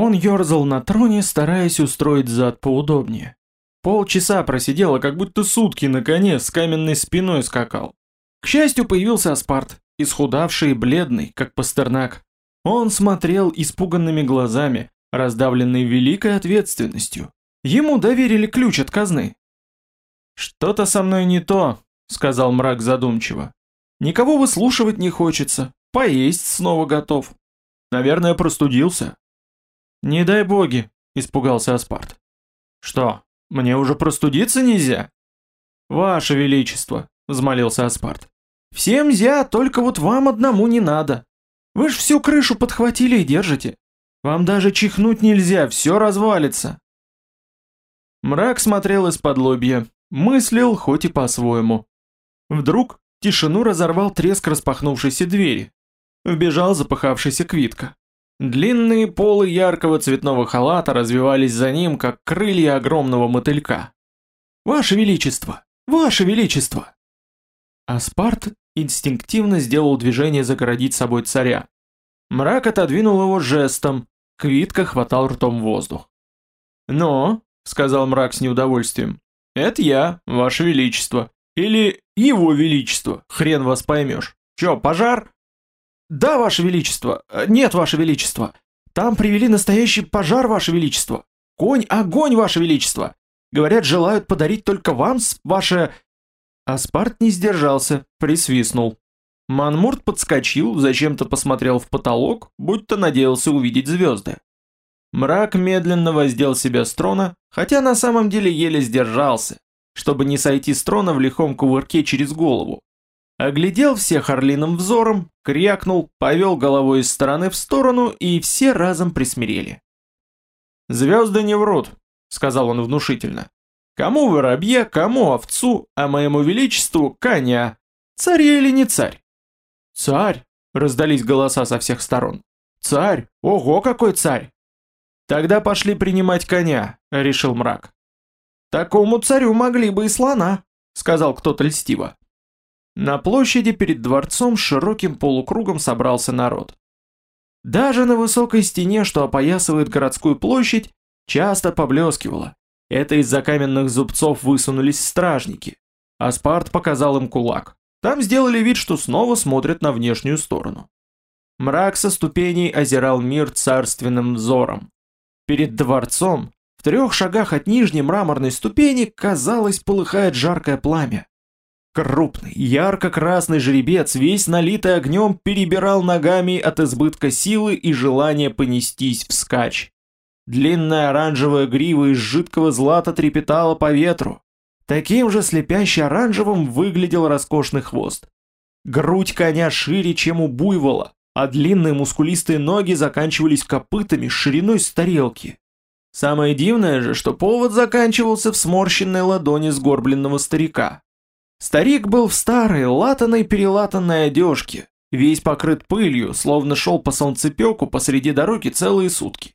Он ерзал на троне, стараясь устроить зад поудобнее. Полчаса просидел, как будто сутки на коне с каменной спиной скакал. К счастью, появился Аспарт, исхудавший и бледный, как пастернак. Он смотрел испуганными глазами, раздавленный великой ответственностью. Ему доверили ключ от казны. «Что-то со мной не то», — сказал мрак задумчиво. «Никого выслушивать не хочется, поесть снова готов. Наверное, простудился». «Не дай боги», — испугался Аспарт. «Что, мне уже простудиться нельзя?» «Ваше Величество», — взмолился Аспарт. «Всем зя, только вот вам одному не надо. Вы ж всю крышу подхватили и держите. Вам даже чихнуть нельзя, все развалится». Мрак смотрел из-под лобья, мыслил хоть и по-своему. Вдруг тишину разорвал треск распахнувшейся двери. Вбежал запыхавшийся Квитка. Длинные полы яркого цветного халата развивались за ним, как крылья огромного мотылька. «Ваше Величество! Ваше Величество!» Аспарт инстинктивно сделал движение загородить собой царя. Мрак отодвинул его жестом, Квитка хватал ртом воздух. «Но», — сказал мрак с неудовольствием, — «это я, ваше величество. Или его величество, хрен вас поймешь. Чё, пожар?» «Да, ваше величество. Нет, ваше величество. Там привели настоящий пожар, ваше величество. Конь, огонь, ваше величество. Говорят, желают подарить только вам, ваше...» Аспарт не сдержался, присвистнул. Манмурт подскочил, зачем-то посмотрел в потолок, будто надеялся увидеть звезды. Мрак медленно воздел себя с трона, хотя на самом деле еле сдержался, чтобы не сойти с трона в лихом кувырке через голову. Оглядел всех орлиным взором, крякнул, повел головой из стороны в сторону, и все разом присмирели. «Звезды не врут», — сказал он внушительно. «Кому воробье, кому овцу, а моему величеству коня. Царь или не царь?» «Царь!» — раздались голоса со всех сторон. «Царь! Ого, какой царь!» «Тогда пошли принимать коня», — решил мрак. «Такому царю могли бы и слона», — сказал кто-то льстиво. На площади перед дворцом широким полукругом собрался народ. Даже на высокой стене, что опоясывает городскую площадь, часто поблескивало. Это из-за каменных зубцов высунулись стражники. Аспарт показал им кулак. Там сделали вид, что снова смотрят на внешнюю сторону. Мрак со ступеней озирал мир царственным взором. Перед дворцом, в трех шагах от нижней мраморной ступени, казалось, полыхает жаркое пламя. Крупный, ярко-красный жеребец, весь налитый огнем, перебирал ногами от избытка силы и желания понестись вскачь. Длинная оранжевая грива из жидкого злата трепетала по ветру. Таким же слепяще оранжевым выглядел роскошный хвост. Грудь коня шире, чем у буйвола, а длинные мускулистые ноги заканчивались копытами шириной с тарелки. Самое дивное же, что повод заканчивался в сморщенной ладони сгорбленного старика. Старик был в старой, латаной-перелатанной одежке, весь покрыт пылью, словно шел по солнцепеку посреди дороги целые сутки.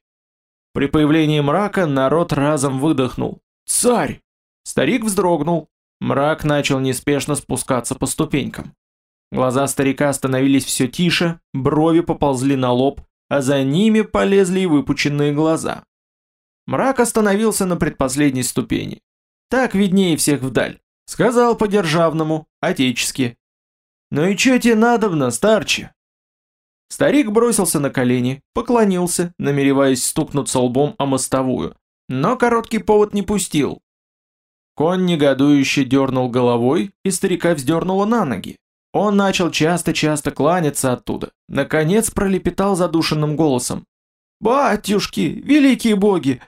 При появлении мрака народ разом выдохнул. «Царь!» Старик вздрогнул. Мрак начал неспешно спускаться по ступенькам. Глаза старика становились все тише, брови поползли на лоб, а за ними полезли и выпученные глаза. Мрак остановился на предпоследней ступени. Так виднее всех вдаль. Сказал по-державному, отечески. «Ну и чё тебе надобно, старче?» Старик бросился на колени, поклонился, намереваясь стукнуться лбом о мостовую, но короткий повод не пустил, Конь негодующе дернул головой, и старика вздернуло на ноги. Он начал часто-часто кланяться оттуда. Наконец пролепетал задушенным голосом. «Батюшки, великие боги!»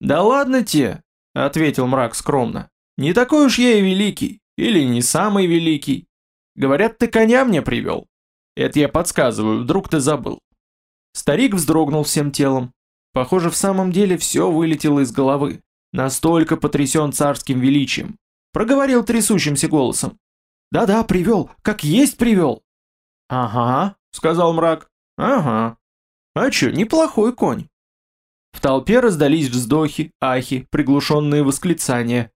«Да ладно те!» — ответил мрак скромно. «Не такой уж я и великий, или не самый великий. Говорят, ты коня мне привел. Это я подсказываю, вдруг ты забыл». Старик вздрогнул всем телом. Похоже, в самом деле все вылетело из головы. Настолько потрясен царским величием. Проговорил трясущимся голосом. «Да-да, привел, как есть привел». «Ага», — сказал мрак. «Ага. А чё, неплохой конь». В толпе раздались вздохи, ахи, приглушенные восклицания.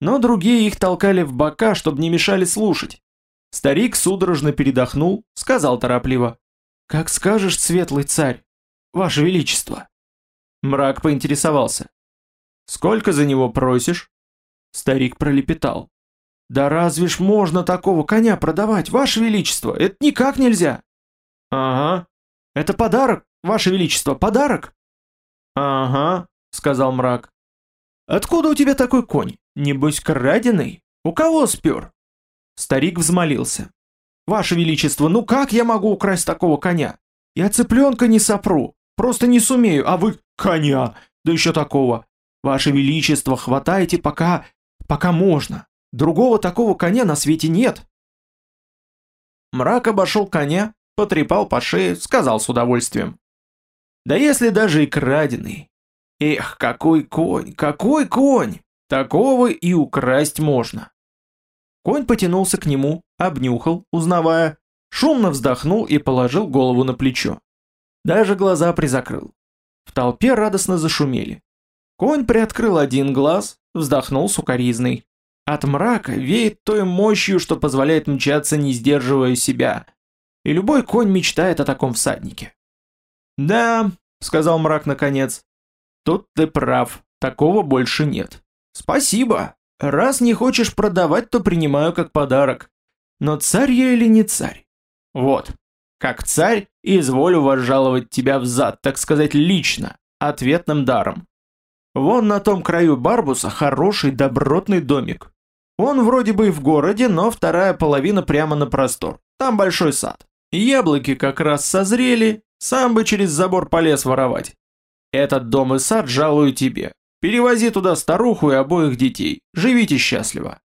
Но другие их толкали в бока, чтобы не мешали слушать. Старик судорожно передохнул, сказал торопливо. «Как скажешь, светлый царь, ваше величество». Мрак поинтересовался. «Сколько за него просишь?» Старик пролепетал. «Да разве ж можно такого коня продавать, Ваше Величество? Это никак нельзя!» «Ага. Это подарок, Ваше Величество, подарок!» «Ага», — сказал мрак. «Откуда у тебя такой конь? Небось, краденый? У кого спер?» Старик взмолился. «Ваше Величество, ну как я могу украсть такого коня? Я цыпленка не сопру, просто не сумею, а вы коня, да еще такого. Ваше Величество, хватайте пока, пока можно. Другого такого коня на свете нет». Мрак обошел коня, потрепал по шее, сказал с удовольствием. «Да если даже и краденый. Эх, какой конь, какой конь! Такого и украсть можно». Конь потянулся к нему, обнюхал, узнавая, шумно вздохнул и положил голову на плечо. Даже глаза призакрыл. В толпе радостно зашумели. Конь приоткрыл один глаз, вздохнул сукоризный. От мрака веет той мощью, что позволяет мчаться, не сдерживая себя. И любой конь мечтает о таком всаднике. «Да», — сказал мрак наконец, — «тут ты прав, такого больше нет. Спасибо, Раз не хочешь продавать, то принимаю как подарок. Но царь я или не царь? Вот, как царь, изволю возжаловать тебя в зад, так сказать, лично, ответным даром. Вон на том краю Барбуса хороший добротный домик. Он вроде бы и в городе, но вторая половина прямо на простор. Там большой сад. Яблоки как раз созрели, сам бы через забор полез воровать. Этот дом и сад жалую тебе. Перевози туда старуху и обоих детей. Живите счастливо.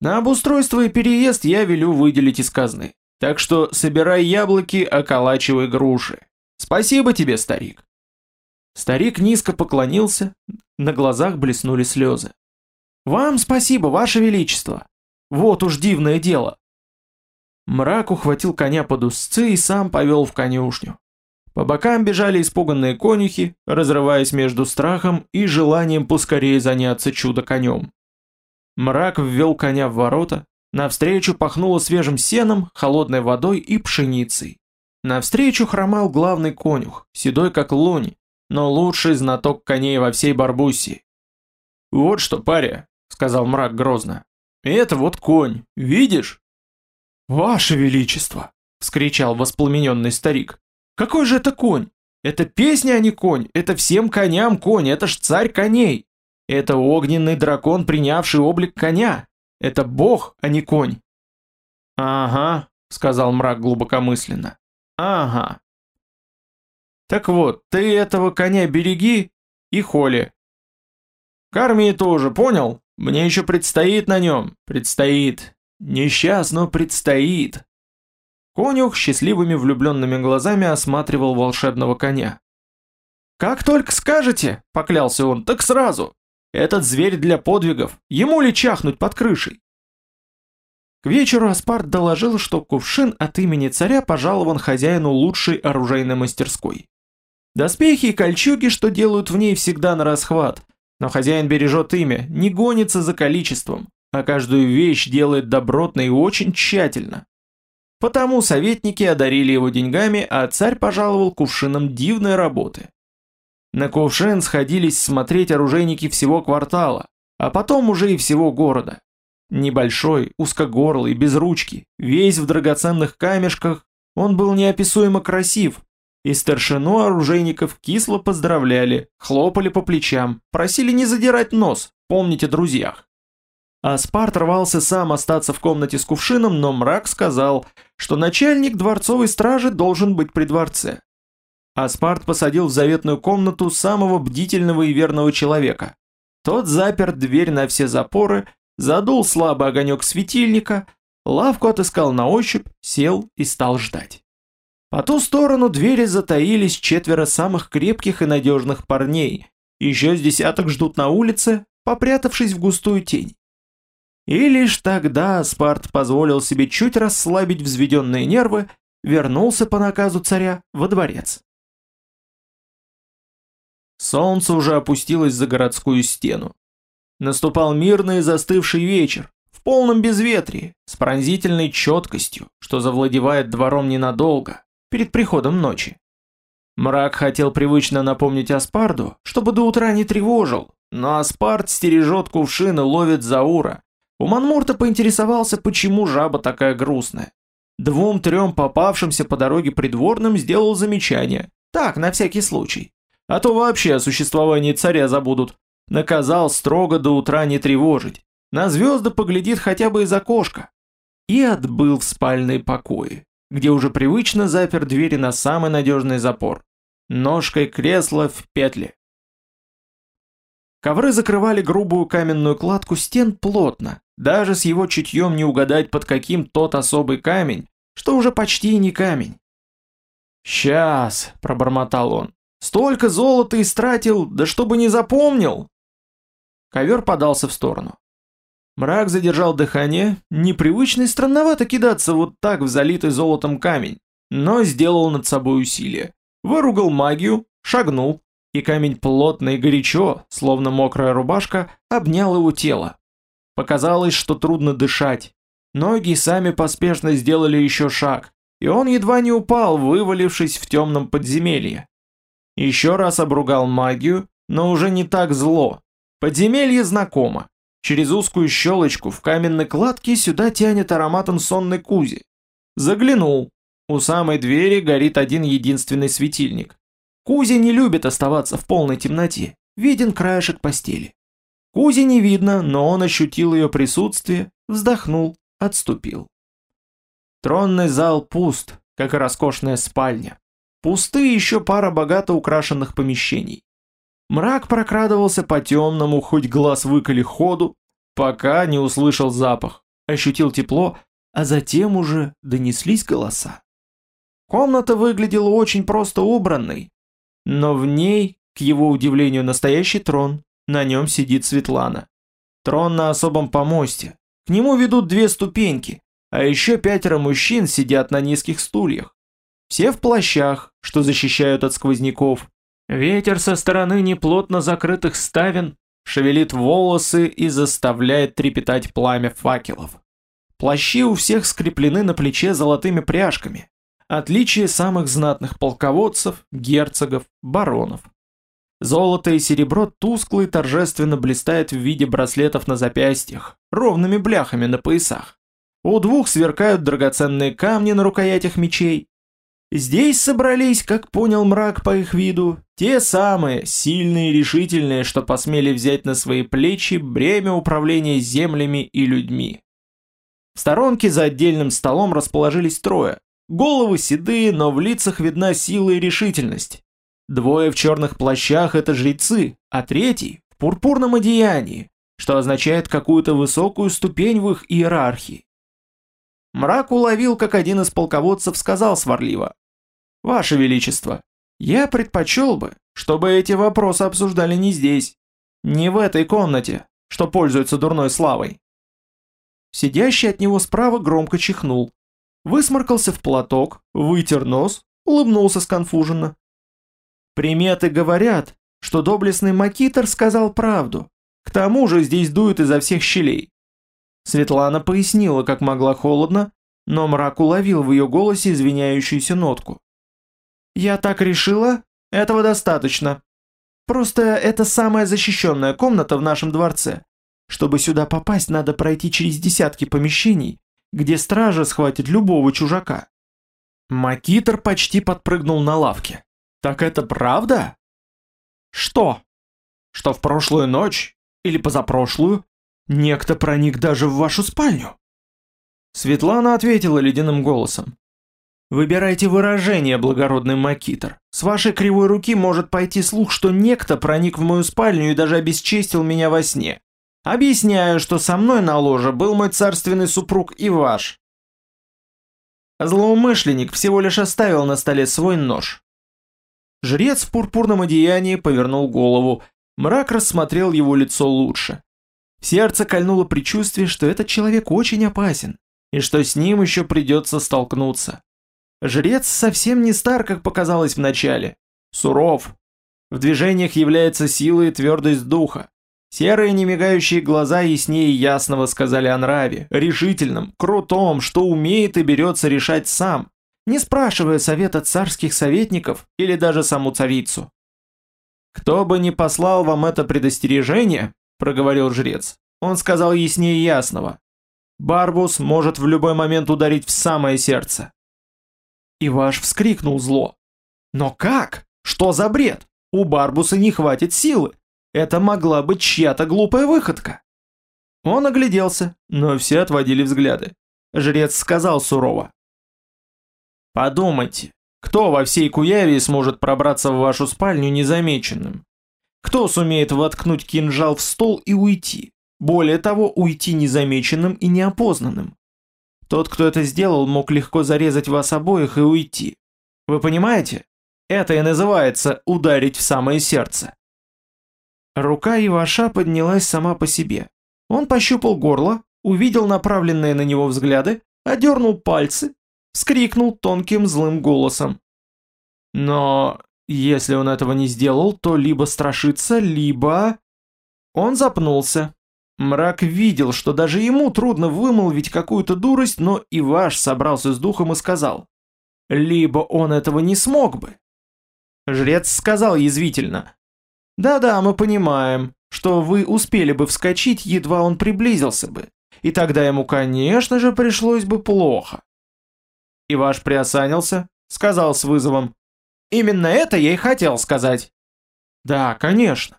На обустройство и переезд я велю выделить из казны. Так что собирай яблоки, околачивай груши. Спасибо тебе, старик. Старик низко поклонился, на глазах блеснули слезы. Вам спасибо, ваше величество. Вот уж дивное дело. Мрак ухватил коня под узцы и сам повел в конюшню. По бокам бежали испуганные конюхи, разрываясь между страхом и желанием поскорее заняться чудо-конем. Мрак ввел коня в ворота, навстречу пахнуло свежим сеном, холодной водой и пшеницей. Навстречу хромал главный конюх, седой как лунь, но лучший знаток коней во всей Барбуссии. «Вот что, паря», — сказал мрак грозно, — «это вот конь, видишь?» «Ваше Величество!» — вскричал воспламененный старик. Какой же это конь? Это песня, а не конь. Это всем коням конь. Это ж царь коней. Это огненный дракон, принявший облик коня. Это бог, а не конь. Ага, сказал мрак глубокомысленно. Ага. Так вот, ты этого коня береги и холи. К тоже, понял? Мне еще предстоит на нем. Предстоит. Несчастно предстоит. Конюх счастливыми влюбленными глазами осматривал волшебного коня. «Как только скажете», — поклялся он, — «так сразу. Этот зверь для подвигов, ему ли чахнуть под крышей?» К вечеру Аспарт доложил, что кувшин от имени царя пожалован хозяину лучшей оружейной мастерской. Доспехи и кольчуги, что делают в ней всегда на расхват, но хозяин бережет имя, не гонится за количеством, а каждую вещь делает добротно и очень тщательно. Потому советники одарили его деньгами, а царь пожаловал кувшином дивной работы. На кувшин сходились смотреть оружейники всего квартала, а потом уже и всего города. Небольшой, узкогорлый, без ручки, весь в драгоценных камешках, он был неописуемо красив, и старшину оружейников кисло поздравляли, хлопали по плечам, просили не задирать нос, помните друзьях. Аспарт рвался сам остаться в комнате с кувшином, но мрак сказал, что начальник дворцовой стражи должен быть при дворце. Аспарт посадил в заветную комнату самого бдительного и верного человека. Тот запер дверь на все запоры, задул слабый огонек светильника, лавку отыскал на ощупь, сел и стал ждать. По ту сторону двери затаились четверо самых крепких и надежных парней, еще с десяток ждут на улице, попрятавшись в густую тень. И лишь тогда Спарт позволил себе чуть расслабить взведенные нервы, вернулся по наказу царя во дворец. Солнце уже опустилось за городскую стену. Наступал мирный застывший вечер, в полном безветрии, с пронзительной четкостью, что завладевает двором ненадолго, перед приходом ночи. Мрак хотел привычно напомнить Аспарду, чтобы до утра не тревожил, но Аспард стережет кувшин и ловит Заура. У Манмурта поинтересовался, почему жаба такая грустная. Двум-трем попавшимся по дороге придворным сделал замечание. Так, на всякий случай. А то вообще о существовании царя забудут. Наказал строго до утра не тревожить. На звезды поглядит хотя бы из окошка. И отбыл в спальные покои, где уже привычно запер двери на самый надежный запор. Ножкой кресла в петле. Ковры закрывали грубую каменную кладку стен плотно, даже с его чутьем не угадать под каким тот особый камень, что уже почти не камень. «Сейчас», — пробормотал он, — «столько золота истратил, да чтобы не запомнил!» Ковер подался в сторону. Мрак задержал дыхание, непривычно и странновато кидаться вот так в залитый золотом камень, но сделал над собой усилие. Выругал магию, шагнул, и камень плотно и горячо, словно мокрая рубашка, обнял его тело. Показалось, что трудно дышать. Ноги сами поспешно сделали еще шаг, и он едва не упал, вывалившись в темном подземелье. Еще раз обругал магию, но уже не так зло. Подземелье знакомо. Через узкую щелочку в каменной кладке сюда тянет ароматом сонной кузи. Заглянул. У самой двери горит один единственный светильник. Кузи не любит оставаться в полной темноте. Виден краешек постели. Кузи не видно, но он ощутил ее присутствие, вздохнул, отступил. Тронный зал пуст, как и роскошная спальня. Пусты еще пара богато украшенных помещений. Мрак прокрадывался по темному, хоть глаз выколи ходу, пока не услышал запах, ощутил тепло, а затем уже донеслись голоса. Комната выглядела очень просто убранной, но в ней, к его удивлению, настоящий трон, на нем сидит Светлана. Трон на особом помосте, к нему ведут две ступеньки, а еще пятеро мужчин сидят на низких стульях. Все в плащах, что защищают от сквозняков, Ветер со стороны неплотно закрытых ставен шевелит волосы и заставляет трепетать пламя факелов. Плащи у всех скреплены на плече золотыми пряжками. Отличие самых знатных полководцев, герцогов, баронов. Золото и серебро тускло и торжественно блистают в виде браслетов на запястьях, ровными бляхами на поясах. У двух сверкают драгоценные камни на рукоятях мечей, Здесь собрались, как понял мрак по их виду, те самые, сильные и решительные, что посмели взять на свои плечи бремя управления землями и людьми. В сторонке за отдельным столом расположились трое. Головы седые, но в лицах видна сила и решительность. Двое в черных плащах – это жрецы, а третий – в пурпурном одеянии, что означает какую-то высокую ступень в их иерархии. Мрак уловил, как один из полководцев сказал сварливо. Ваше Величество, я предпочел бы, чтобы эти вопросы обсуждали не здесь, не в этой комнате, что пользуется дурной славой. Сидящий от него справа громко чихнул, высморкался в платок, вытер нос, улыбнулся сконфуженно. Приметы говорят, что доблестный Макитер сказал правду. К тому же здесь дует изо всех щелей. Светлана пояснила, как могла холодно, но мрак уловил в ее голосе извиняющуюся нотку. «Я так решила? Этого достаточно. Просто это самая защищенная комната в нашем дворце. Чтобы сюда попасть, надо пройти через десятки помещений, где стража схватит любого чужака». Макитер почти подпрыгнул на лавке. «Так это правда?» «Что?» «Что в прошлую ночь, или позапрошлую, некто проник даже в вашу спальню?» Светлана ответила ледяным голосом. Выбирайте выражение, благородный Макитер. С вашей кривой руки может пойти слух, что некто проник в мою спальню и даже обесчестил меня во сне. Объясняю, что со мной на ложе был мой царственный супруг и ваш. Злоумышленник всего лишь оставил на столе свой нож. Жрец в пурпурном одеянии повернул голову, мрак рассмотрел его лицо лучше. Сердце кольнуло предчувствие, что этот человек очень опасен, и что с ним еще придется столкнуться. Жрец совсем не стар, как показалось вначале. Суров. В движениях является сила и твердость духа. Серые немигающие глаза яснее ясного сказали о нраве, решительном, крутом, что умеет и берется решать сам, не спрашивая совета царских советников или даже саму царицу. «Кто бы ни послал вам это предостережение», — проговорил жрец, — он сказал яснее ясного. «Барбус может в любой момент ударить в самое сердце». Иваш вскрикнул зло. «Но как? Что за бред? У Барбуса не хватит силы. Это могла быть чья-то глупая выходка». Он огляделся, но все отводили взгляды. Жрец сказал сурово. Подумайте, кто во всей Куяве сможет пробраться в вашу спальню незамеченным? Кто сумеет воткнуть кинжал в стол и уйти? Более того, уйти незамеченным и неопознанным. Тот, кто это сделал, мог легко зарезать вас обоих и уйти. Вы понимаете? Это и называется ударить в самое сердце. Рука Иваша поднялась сама по себе. Он пощупал горло, увидел направленные на него взгляды, одернул пальцы вскрикнул тонким злым голосом. Но если он этого не сделал, то либо страшится, либо... Он запнулся. Мрак видел, что даже ему трудно вымолвить какую-то дурость, но Иваш собрался с духом и сказал. Либо он этого не смог бы. Жрец сказал язвительно. «Да-да, мы понимаем, что вы успели бы вскочить, едва он приблизился бы, и тогда ему, конечно же, пришлось бы плохо. Иваш приосанился, сказал с вызовом. «Именно это я и хотел сказать». «Да, конечно.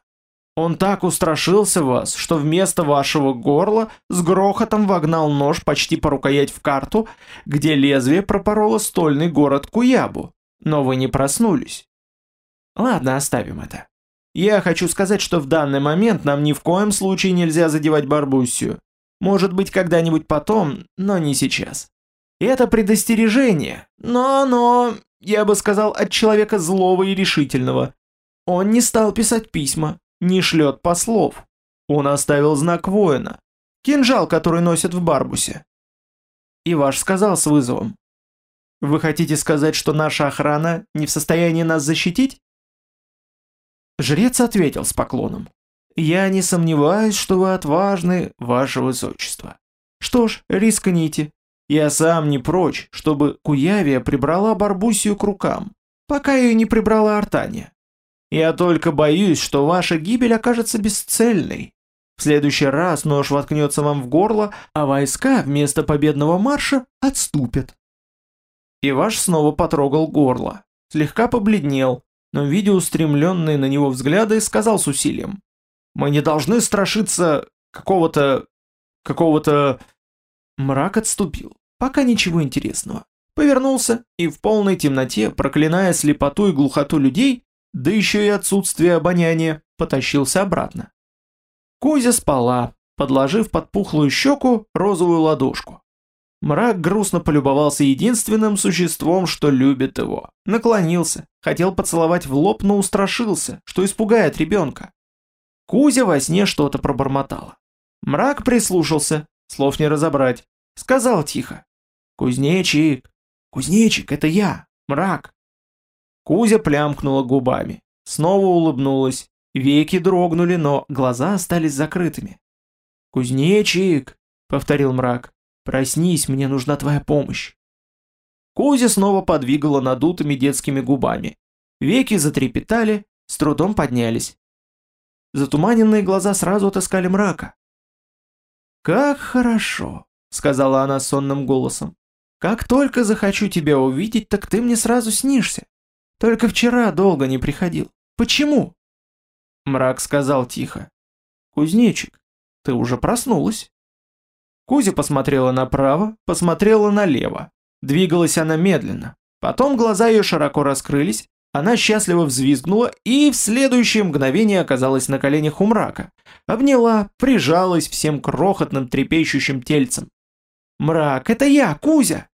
Он так устрашился вас, что вместо вашего горла с грохотом вогнал нож почти по рукоять в карту, где лезвие пропороло стольный город Куябу, но вы не проснулись. Ладно, оставим это. Я хочу сказать, что в данный момент нам ни в коем случае нельзя задевать Барбуссию. Может быть, когда-нибудь потом, но не сейчас. Это предостережение, но-но, я бы сказал, от человека злого и решительного. Он не стал писать письма, не шлет послов. Он оставил знак воина, кинжал, который носят в Барбусе. Иваш сказал с вызовом. «Вы хотите сказать, что наша охрана не в состоянии нас защитить?» Жрец ответил с поклоном. «Я не сомневаюсь, что вы отважны, ваше высочество. Что ж, рискните. Я сам не прочь, чтобы Куявия прибрала Барбусию к рукам, пока ее не прибрала Артания. Я только боюсь, что ваша гибель окажется бесцельной. В следующий раз нож воткнется вам в горло, а войска вместо победного марша отступят. Иваш снова потрогал горло, слегка побледнел, но, видя устремленные на него взгляды, сказал с усилием. «Мы не должны страшиться какого-то... какого-то...» Мрак отступил. Пока ничего интересного. Повернулся и в полной темноте, проклиная слепоту и глухоту людей, да еще и отсутствие обоняния, потащился обратно. Кузя спала, подложив под пухлую щеку розовую ладошку. Мрак грустно полюбовался единственным существом, что любит его. Наклонился, хотел поцеловать в лоб, но устрашился, что испугает ребенка. Кузя во сне что-то пробормотала. Мрак прислушался, Слов не разобрать. Сказал тихо. «Кузнечик! Кузнечик, это я! Мрак!» Кузя плямкнула губами. Снова улыбнулась. Веки дрогнули, но глаза остались закрытыми. «Кузнечик!» — повторил мрак. «Проснись, мне нужна твоя помощь!» Кузя снова подвигала надутыми детскими губами. Веки затрепетали, с трудом поднялись. Затуманенные глаза сразу отыскали мрака. «Как хорошо», — сказала она сонным голосом. «Как только захочу тебя увидеть, так ты мне сразу снишься. Только вчера долго не приходил. Почему?» Мрак сказал тихо. «Кузнечик, ты уже проснулась». Кузя посмотрела направо, посмотрела налево. Двигалась она медленно. Потом глаза ее широко раскрылись, она счастливо взвизгнула и в следующее мгновение оказалась на коленях у мрака. Обняла, прижалась всем крохотным трепещущим тельцем. «Мрак, это я, Кузя!»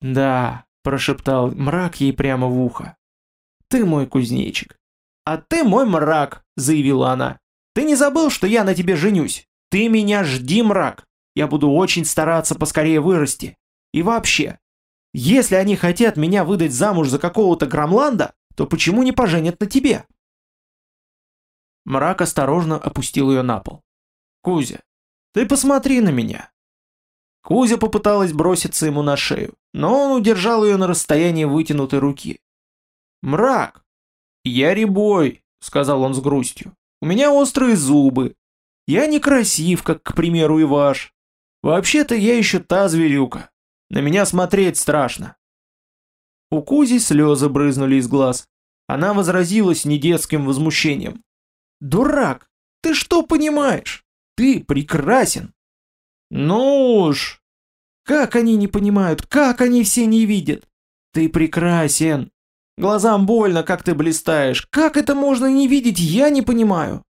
«Да», – прошептал мрак ей прямо в ухо. «Ты мой кузнечик». «А ты мой мрак», – заявила она. «Ты не забыл, что я на тебе женюсь? Ты меня жди, мрак. Я буду очень стараться поскорее вырасти. И вообще, если они хотят меня выдать замуж за какого-то Грамланда, то почему не поженят на тебе?» Мрак осторожно опустил ее на пол. «Кузя, ты посмотри на меня!» Кузя попыталась броситься ему на шею. но он удержал ее на расстоянии вытянутой руки. «Мрак!» «Я ребой», — сказал он с грустью. «У меня острые зубы. Я не красив, как, к примеру, и ваш. Вообще-то я еще та зверюка. На меня смотреть страшно». У Кузи слезы брызнули из глаз. Она возразилась недетским возмущением. «Дурак, ты что понимаешь? Ты прекрасен!» «Ну уж!» «Как они не понимают, как они все не видят? Ты прекрасен! Глазам больно, как ты блистаешь. Как это можно не видеть, я не понимаю!»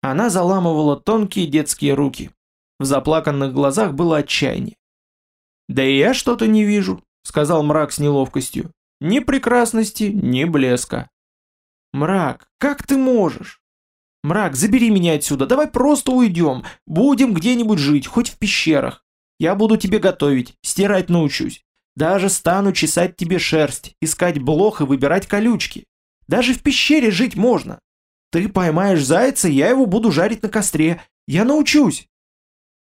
Она заламывала тонкие детские руки. В заплаканных глазах было отчаяние. «Да и я что-то не вижу», — сказал мрак с неловкостью. «Ни прекрасности, ни блеска». «Мрак, как ты можешь?» «Мрак, забери меня отсюда, давай просто уйдем, будем где-нибудь жить, хоть в пещерах. Я буду тебе готовить, стирать научусь. Даже стану чесать тебе шерсть, искать блох и выбирать колючки. Даже в пещере жить можно. Ты поймаешь зайца, я его буду жарить на костре. Я научусь.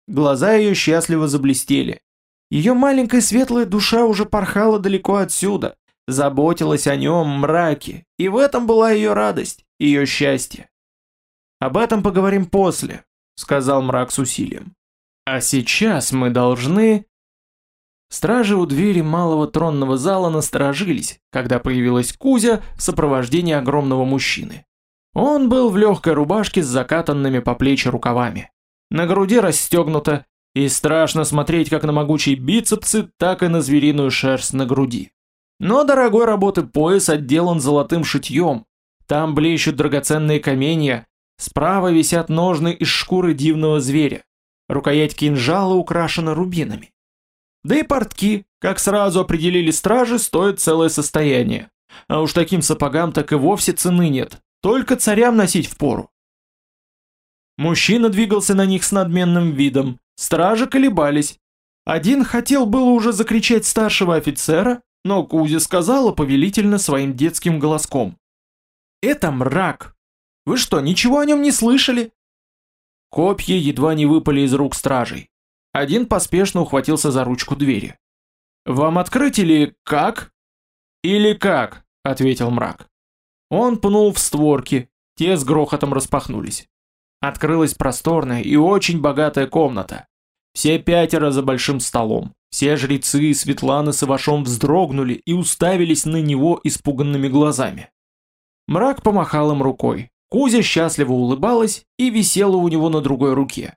Глаза ее счастливо заблестели. Ее маленькая светлая душа уже порхала далеко отсюда, заботилась о нем мраке, и в этом была ее радость, ее счастье. «Об этом поговорим после», — сказал мрак с усилием. «А сейчас мы должны...» Стражи у двери малого тронного зала насторожились, когда появилась Кузя в сопровождении огромного мужчины. Он был в легкой рубашке с закатанными по плечи рукавами. На груди расстегнуто, и страшно смотреть как на могучие бицепсы, так и на звериную шерсть на груди. Но дорогой работы пояс отделан золотым шитьем, там блещут драгоценные каменья, справа висят ножны из шкуры дивного зверя, рукоять кинжала украшена рубинами. Да и портки, как сразу определили стражи, стоят целое состояние. А уж таким сапогам так и вовсе цены нет, только царям носить впору. Мужчина двигался на них с надменным видом, стражи колебались. Один хотел было уже закричать старшего офицера, но Кузя сказала повелительно своим детским голоском. «Это мрак! Вы что, ничего о нем не слышали?» Копья едва не выпали из рук стражей. Один поспешно ухватился за ручку двери. «Вам открыть или как?» «Или как?» — ответил мрак. Он пнул в створки, те с грохотом распахнулись. Открылась просторная и очень богатая комната. Все пятеро за большим столом. Все жрецы и Светлана с Ивашом вздрогнули и уставились на него испуганными глазами. Мрак помахал им рукой. Кузя счастливо улыбалась и висела у него на другой руке.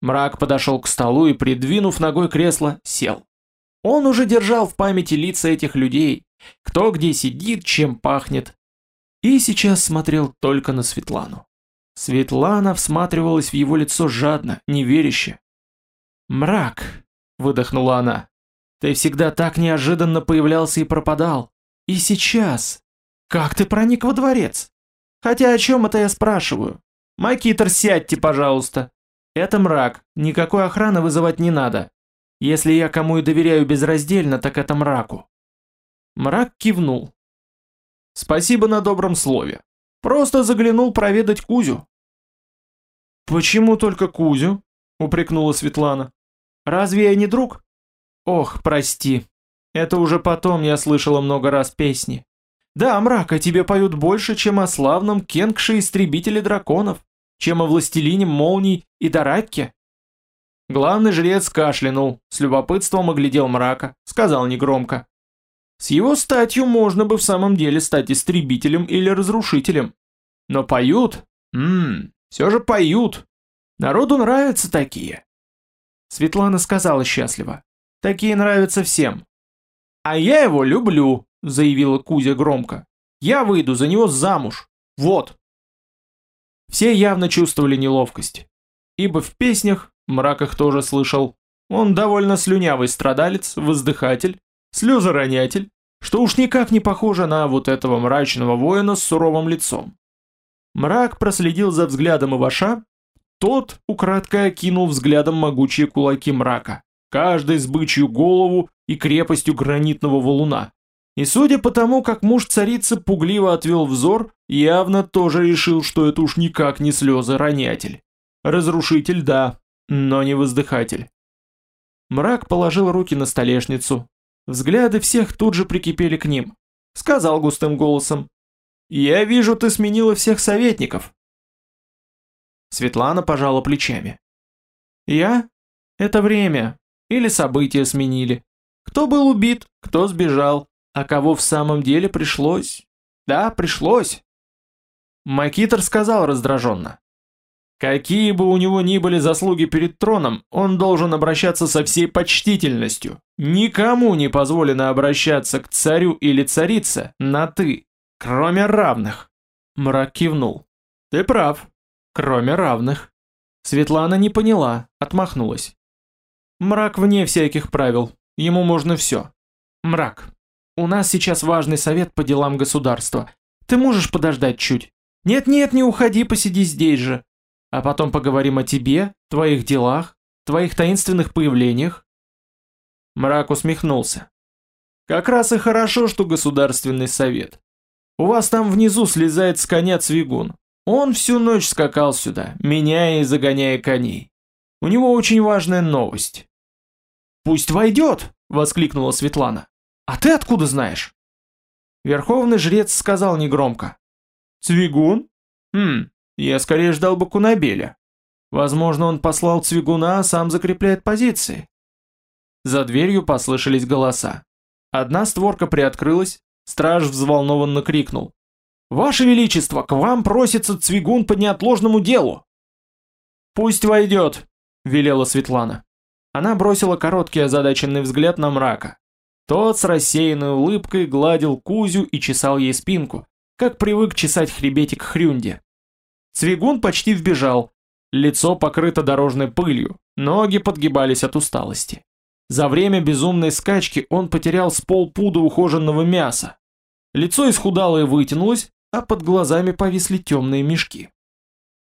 Мрак подошел к столу и, придвинув ногой кресло, сел. Он уже держал в памяти лица этих людей, кто где сидит, чем пахнет. И сейчас смотрел только на Светлану. Светлана всматривалась в его лицо жадно, неверяще. «Мрак!» — выдохнула она. «Ты всегда так неожиданно появлялся и пропадал. И сейчас! Как ты проник во дворец? Хотя о чем это я спрашиваю? Макитер, сядьте, пожалуйста!» Это мрак, никакой охраны вызывать не надо. Если я кому и доверяю безраздельно, так это мраку. Мрак кивнул. Спасибо на добром слове. Просто заглянул проведать Кузю. Почему только Кузю? упрекнула Светлана. Разве я не друг? Ох, прости. Это уже потом я слышала много раз песни. Да, мрак, о тебе поют больше, чем о славном Кенгше-истребителе драконов чем о властелине молний и Даракке? Главный жрец кашлянул, с любопытством оглядел мрака, сказал негромко. С его статью можно бы в самом деле стать истребителем или разрушителем. Но поют? Ммм, все же поют. Народу нравятся такие. Светлана сказала счастливо. Такие нравятся всем. А я его люблю, заявила Кузя громко. Я выйду за него замуж. Вот. Все явно чувствовали неловкость. Ибо в песнях, мраках тоже слышал, он довольно слюнявый страдалец, воздыхатель, слезоронятель, что уж никак не похоже на вот этого мрачного воина с суровым лицом. Мрак проследил за взглядом Иваша, тот украдкой окинул взглядом могучие кулаки мрака, каждый с бычью голову и крепостью гранитного валуна. И судя по тому, как муж царицы пугливо отвел взор, явно тоже решил, что это уж никак не слезы-ронятель. Разрушитель, да, но не воздыхатель. Мрак положил руки на столешницу, Взгляды всех тут же прикипели к ним. Сказал густым голосом. «Я вижу, ты сменила всех советников». Светлана пожала плечами. «Я? Это время. Или события сменили. Кто был убит, кто сбежал, а кого в самом деле пришлось? Да, пришлось». Макитер сказал раздраженно. Какие бы у него ни были заслуги перед троном, он должен обращаться со всей почтительностью. Никому не позволено обращаться к царю или царице на «ты», кроме равных. Мрак кивнул. Ты прав, кроме равных. Светлана не поняла, отмахнулась. Мрак вне всяких правил, ему можно все. Мрак, у нас сейчас важный совет по делам государства. Ты можешь подождать чуть? Нет-нет, не уходи, посиди здесь же. А потом поговорим о тебе, твоих делах, твоих таинственных появлениях. Мрак усмехнулся. Как раз и хорошо, что Государственный совет. У вас там внизу слезает с коня Цвигун. Он всю ночь скакал сюда, меняя и загоняя коней. У него очень важная новость. «Пусть войдет!» — воскликнула Светлана. «А ты откуда знаешь?» Верховный жрец сказал негромко. «Цвигун? Хм, я скорее ждал бы Кунабеля. Возможно, он послал Цвигуна, а сам закрепляет позиции. За дверью послышались голоса. Одна створка приоткрылась, страж взволнованно крикнул. «Ваше Величество, к вам просится Цвигун по неотложному делу!» «Пусть войдет!» — велела Светлана. Она бросила короткий озадаченный взгляд на мрака. Тот с рассеянной улыбкой гладил Кузю и чесал ей спинку, как привык чесать хребетик Хрюнде. Цвигун почти вбежал. Лицо покрыто дорожной пылью, ноги подгибались от усталости. За время безумной скачки он потерял с полпуда ухоженного мяса. Лицо исхудало и вытянулось, а под глазами повисли темные мешки.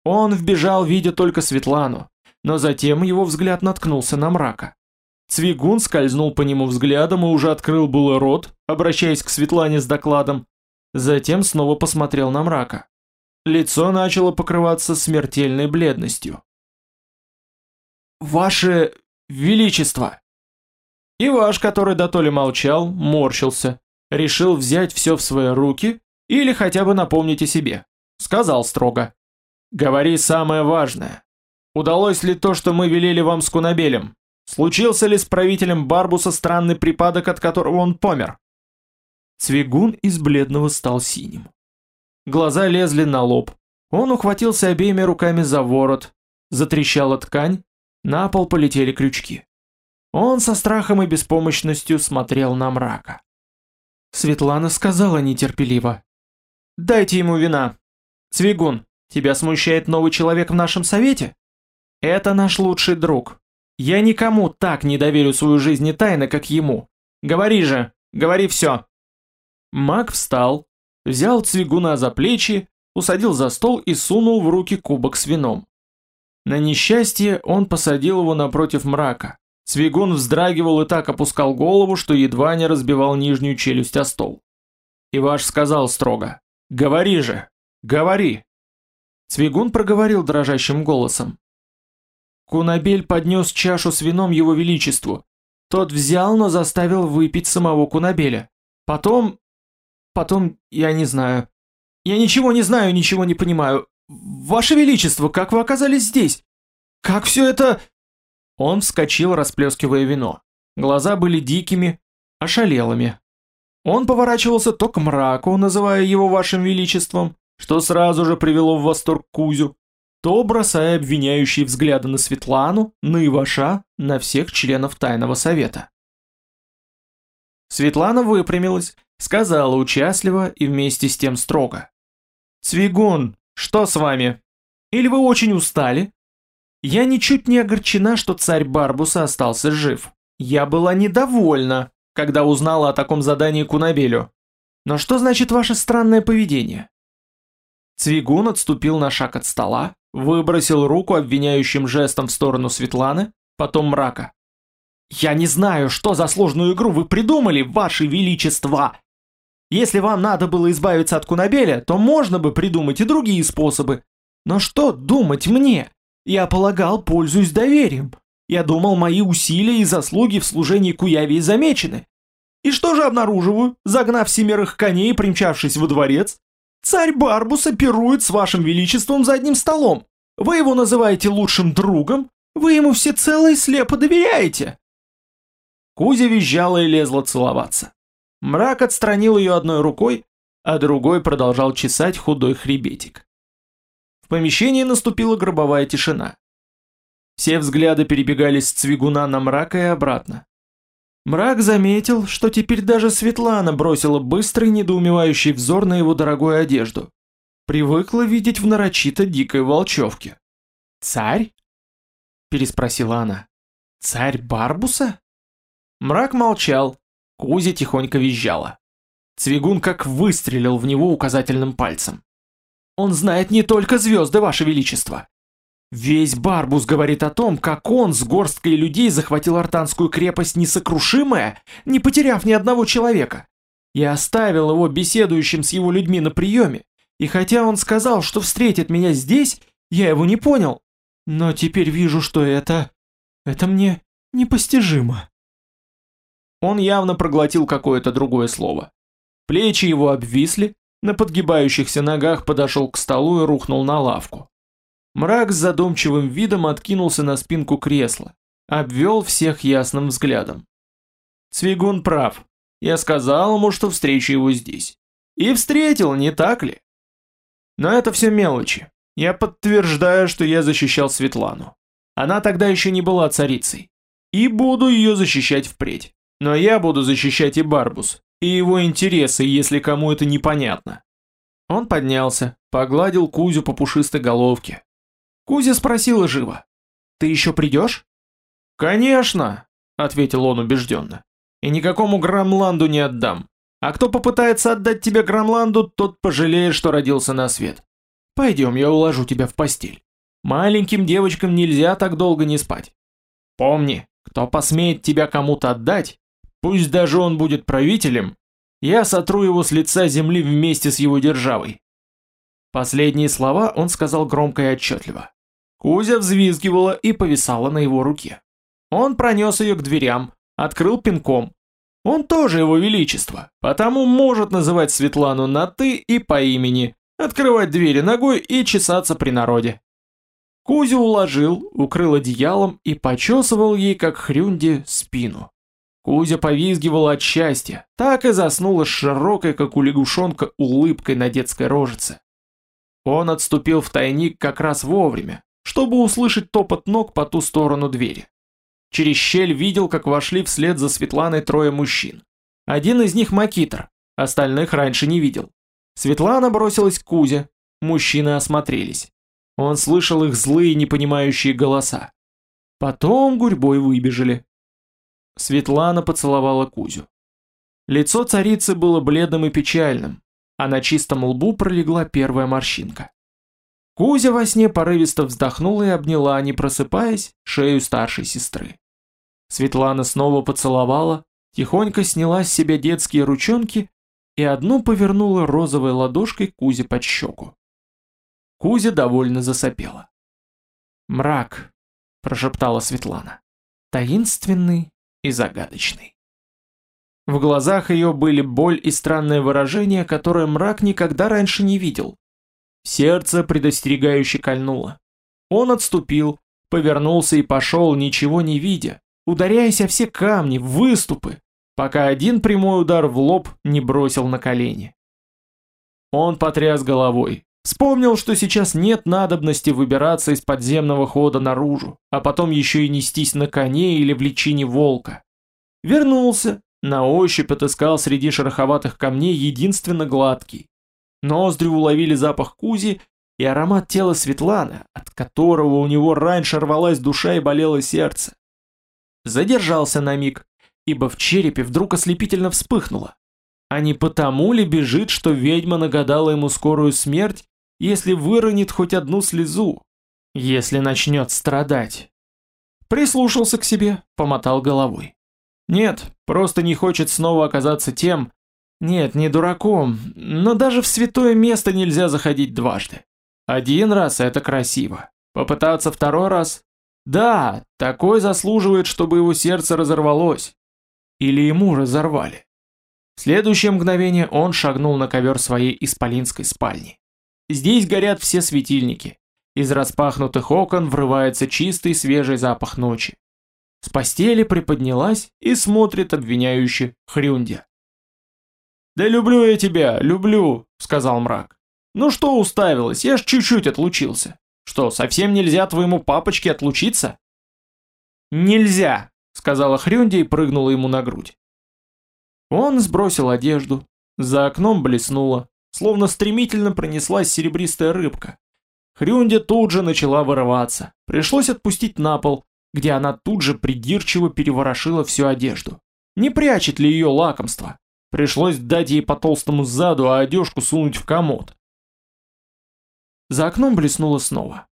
Он вбежал, видя только Светлану, но затем его взгляд наткнулся на мрака. Цвигун скользнул по нему взглядом и уже открыл было рот, обращаясь к Светлане с докладом, затем снова посмотрел на мрака. Лицо начало покрываться смертельной бледностью. «Ваше Величество!» И ваш, который дотоле молчал, морщился, решил взять все в свои руки или хотя бы напомнить о себе. Сказал строго. «Говори самое важное. Удалось ли то, что мы велели вам с Кунабелем? Случился ли с правителем Барбуса странный припадок, от которого он помер?» Цвигун из бледного стал синим. Глаза лезли на лоб. Он ухватился обеими руками за ворот. Затрещала ткань, на пол полетели крючки. Он со страхом и беспомощностью смотрел на мрака. Светлана сказала нетерпеливо. «Дайте ему вина. Цвигун, тебя смущает новый человек в нашем совете? Это наш лучший друг. Я никому так не доверю свою жизнь и тайны, как ему. Говори же, говори все». Маг встал, взял Цвигуна за плечи, усадил за стол и сунул в руки кубок с вином. На несчастье он посадил его напротив мрака. Цвигун вздрагивал и так опускал голову, что едва не разбивал нижнюю челюсть о стол. Иваш сказал строго, «Говори же, говори!» Цвигун проговорил дрожащим голосом. Кунабель поднес чашу с вином его величеству. Тот взял, но заставил выпить самого Кунабеля. Потом Потом, я не знаю. Я ничего не знаю, ничего не понимаю. Ваше Величество, как вы оказались здесь? Как все это...» Он вскочил, расплескивая вино. Глаза были дикими, ошалелыми. Он поворачивался то к мраку, называя его вашим величеством, что сразу же привело в восторг Кузю, то бросая обвиняющие взгляды на Светлану, на Иваша, на всех членов тайного совета. Светлана выпрямилась, сказала участливо и вместе с тем строго. «Цвигун, что с вами? Или вы очень устали?» Я ничуть не огорчена, что царь Барбуса остался жив. Я была недовольна, когда узнала о таком задании Кунабелю. Но что значит ваше странное поведение? Цвигун отступил на шаг от стола, выбросил руку обвиняющим жестом в сторону Светланы, потом мрака. «Я не знаю, что за сложную игру вы придумали, ваше величество!» Если вам надо было избавиться от Кунабеля, то можно бы придумать и другие способы. Но что думать мне? Я полагал, пользуюсь доверием. Я думал, мои усилия и заслуги в служении Куявии замечены. И что же обнаруживаю, загнав семерых коней и примчавшись во дворец? Царь Барбус оперует с вашим величеством за одним столом. Вы его называете лучшим другом? Вы ему всецело и слепо доверяете?» Кузя визжала и лезла целоваться. Мрак отстранил ее одной рукой, а другой продолжал чесать худой хребетик. В помещении наступила гробовая тишина. Все взгляды перебегались с Цвигуна на мрака и обратно. Мрак заметил, что теперь даже Светлана бросила быстрый недоумевающий взор на его дорогую одежду. Привыкла видеть в нарочито дикой волчевке. «Царь?» – переспросила она. «Царь Барбуса?» Мрак молчал, Кузя тихонько визжала. Цвигун как выстрелил в него указательным пальцем. «Он знает не только звезды, Ваше Величество. Весь Барбус говорит о том, как он с горсткой людей захватил артанскую крепость несокрушимая, не потеряв ни одного человека. Я оставил его беседующим с его людьми на приеме, и хотя он сказал, что встретит меня здесь, я его не понял. Но теперь вижу, что это... это мне непостижимо. Он явно проглотил какое-то другое слово. Плечи его обвисли, на подгибающихся ногах подошел к столу и рухнул на лавку. Мрак с задумчивым видом откинулся на спинку кресла, обвел всех ясным взглядом. Цвигун прав. Я сказал ему, что встречу его здесь. И встретил, не так ли? Но это все мелочи. Я подтверждаю, что я защищал Светлану. Она тогда еще не была царицей. И буду ее защищать впредь. Но я буду защищать и Барбус, и его интересы, если кому это непонятно. Он поднялся, погладил Кузю по пушистой головке. Кузя спросила живо. «Ты еще придешь?» «Конечно», — ответил он убежденно. «И никакому Грамланду не отдам. А кто попытается отдать тебе Грамланду, тот пожалеет, что родился на свет. Пойдем, я уложу тебя в постель. Маленьким девочкам нельзя так долго не спать. Помни, кто посмеет тебя кому-то отдать, Пусть даже он будет правителем, я сотру его с лица земли вместе с его державой. Последние слова он сказал громко и отчетливо. Кузя взвизгивала и повисала на его руке. Он пронес ее к дверям, открыл пинком. Он тоже его величество, потому может называть Светлану на «ты» и по имени, открывать двери ногой и чесаться при народе. Кузю уложил, укрыл одеялом и почесывал ей, как хрюнде, спину. Кузя повизгивала от счастья, так и заснула с широкой, как у лягушонка, улыбкой на детской рожице. Он отступил в тайник как раз вовремя, чтобы услышать топот ног по ту сторону двери. Через щель видел, как вошли вслед за Светланой трое мужчин. Один из них Макитр, остальных раньше не видел. Светлана бросилась к Кузе, мужчины осмотрелись. Он слышал их злые непонимающие голоса. Потом гурьбой выбежали. Светлана поцеловала Кузю. Лицо царицы было бледным и печальным, а на чистом лбу пролегла первая морщинка. Кузя во сне порывисто вздохнула и обняла, не просыпаясь, шею старшей сестры. Светлана снова поцеловала, тихонько сняла с себя детские ручонки и одну повернула розовой ладошкой Кузе под щеку. Кузя довольно засопела. «Мрак», – прошептала Светлана, – «таинственный и загадочный. В глазах ее были боль и странное выражение, которое мрак никогда раньше не видел. Сердце предостерегающе кольнуло. Он отступил, повернулся и пошел, ничего не видя, ударяясь о все камни, выступы, пока один прямой удар в лоб не бросил на колени. Он потряс головой, вспомнил, что сейчас нет надобности выбираться из подземного хода наружу, а потом еще и нестись на коне или в личине волка. Вернулся, на ощупь отыскал среди шероховатых камней единственно гладкий. Ноздри уловили запах кузи и аромат тела Светланы, от которого у него раньше рвалась душа и болело сердце. Задержался на миг, ибо в черепе вдруг ослепительно вспыхнуло. А не потому ли бежит, что ведьма нагадала ему скорую смерть, если выронит хоть одну слезу, если начнет страдать? Прислушался к себе, помотал головой. Нет, просто не хочет снова оказаться тем... Нет, не дураком, но даже в святое место нельзя заходить дважды. Один раз это красиво. Попытаться второй раз? Да, такой заслуживает, чтобы его сердце разорвалось. Или ему разорвали. В следующее мгновение он шагнул на ковер своей исполинской спальни. Здесь горят все светильники. Из распахнутых окон врывается чистый свежий запах ночи. С постели приподнялась и смотрит обвиняюще Хрюндя. «Да люблю я тебя, люблю», — сказал мрак. «Ну что уставилась, я ж чуть-чуть отлучился. Что, совсем нельзя твоему папочке отлучиться?» «Нельзя», — сказала Хрюндя и прыгнула ему на грудь. Он сбросил одежду. За окном блеснуло, словно стремительно пронеслась серебристая рыбка. Хрюндя тут же начала вырываться. Пришлось отпустить на пол, где она тут же придирчиво переворошила всю одежду. Не прячет ли ее лакомство? Пришлось дать ей по толстому заду, а одежку сунуть в комод. За окном блеснуло снова.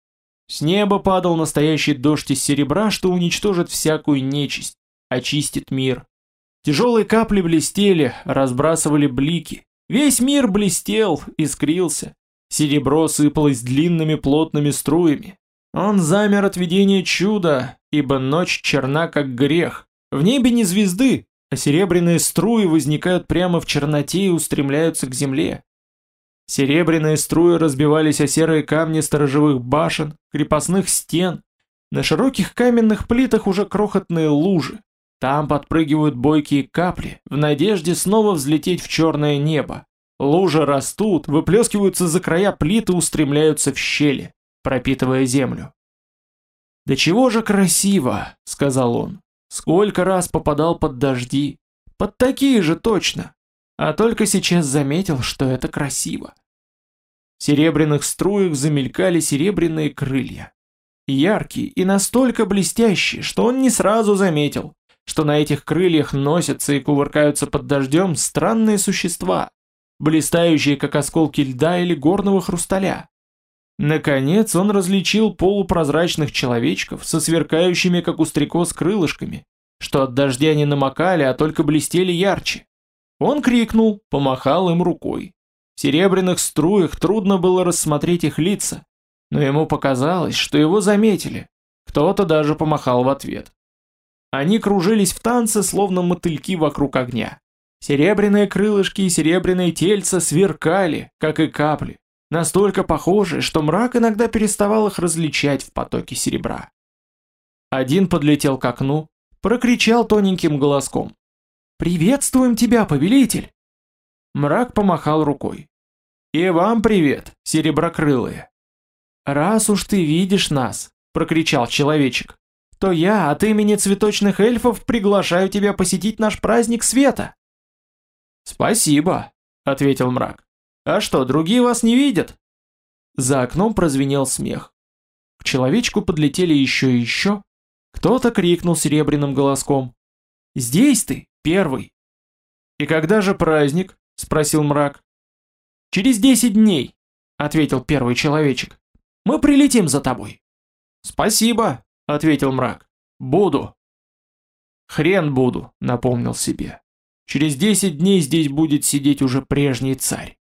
С неба падал настоящий дождь из серебра, что уничтожит всякую нечисть, очистит мир. Тяжелые капли блестели, разбрасывали блики. Весь мир блестел, искрился. Серебро сыпалось длинными плотными струями. Он замер от видения чуда, ибо ночь черна как грех. В небе не звезды, а серебряные струи возникают прямо в черноте и устремляются к земле. Серебряные струи разбивались о серые камни сторожевых башен, крепостных стен. На широких каменных плитах уже крохотные лужи. Там подпрыгивают бойкие капли, в надежде снова взлететь в черное небо. Лужи растут, выплескиваются за края плиты, устремляются в щели, пропитывая землю. «Да чего же красиво!» — сказал он. «Сколько раз попадал под дожди! Под такие же точно! А только сейчас заметил, что это красиво!» В серебряных струях замелькали серебряные крылья. Яркие и настолько блестящие, что он не сразу заметил, что на этих крыльях носятся и кувыркаются под дождем странные существа, блистающие как осколки льда или горного хрусталя. Наконец он различил полупрозрачных человечков со сверкающими как у стрекоз крылышками, что от дождя не намокали, а только блестели ярче. Он крикнул, помахал им рукой. В серебряных струях трудно было рассмотреть их лица, но ему показалось, что его заметили. Кто-то даже помахал в ответ. Они кружились в танце, словно мотыльки вокруг огня. Серебряные крылышки и серебряные тельца сверкали, как и капли, настолько похожие, что мрак иногда переставал их различать в потоке серебра. Один подлетел к окну, прокричал тоненьким голоском. «Приветствуем тебя, повелитель!» Мрак помахал рукой. «И вам привет, сереброкрылые!» «Раз уж ты видишь нас!» — прокричал человечек то я от имени цветочных эльфов приглашаю тебя посетить наш праздник света. Спасибо, ответил мрак. А что, другие вас не видят? За окном прозвенел смех. К человечку подлетели еще и еще. Кто-то крикнул серебряным голоском. «Здесь ты, первый!» «И когда же праздник?» — спросил мрак. «Через десять дней», — ответил первый человечек. «Мы прилетим за тобой». «Спасибо», ответил мрак. Буду. Хрен буду, напомнил себе. Через десять дней здесь будет сидеть уже прежний царь.